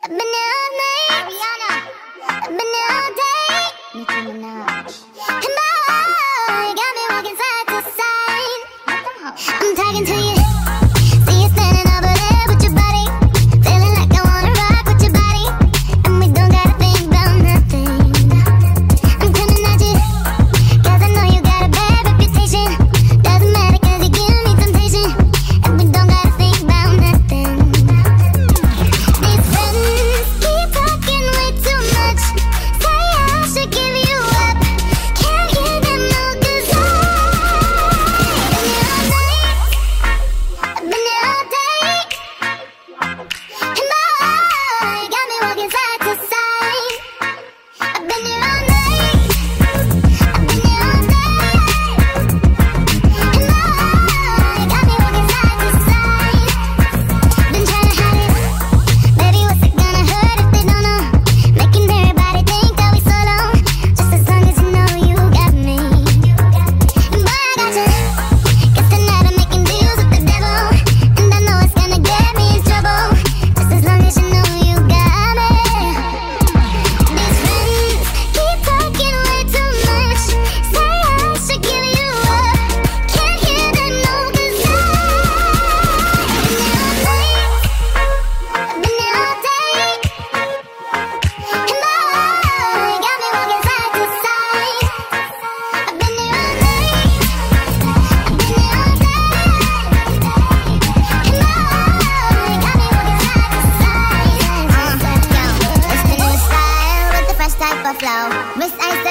Ariana. Nicki Minaj. And boy, got me walking side to side. I'm talking to you.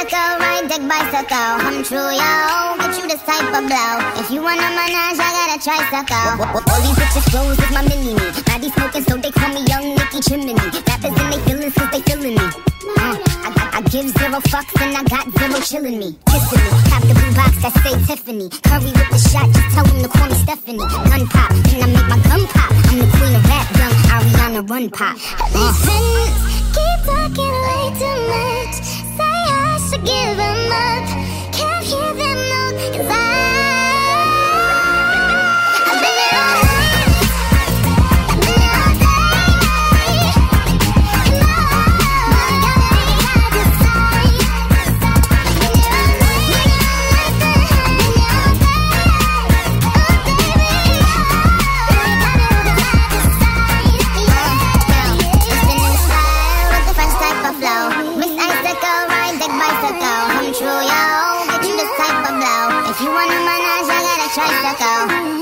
Lyrical, ride deck, bicycle. Come true, yo Get you this type of blow. If you want a menage, I got a tricycle. All these bitches clothes with my mini me. Body smoking, so they call me Young Nicki Chimney. Rappers and they feelin' so they feeling me. Uh, I, give zero fucks and I got zero chillin' me. Kissin' me, pop the blue box, I say Tiffany. Curry with the shot, just tell them to call me Stephanie. Gun pop, and I make my gun pop. I'm the queen of rap, young Ariana Run Pop. Uh. cao.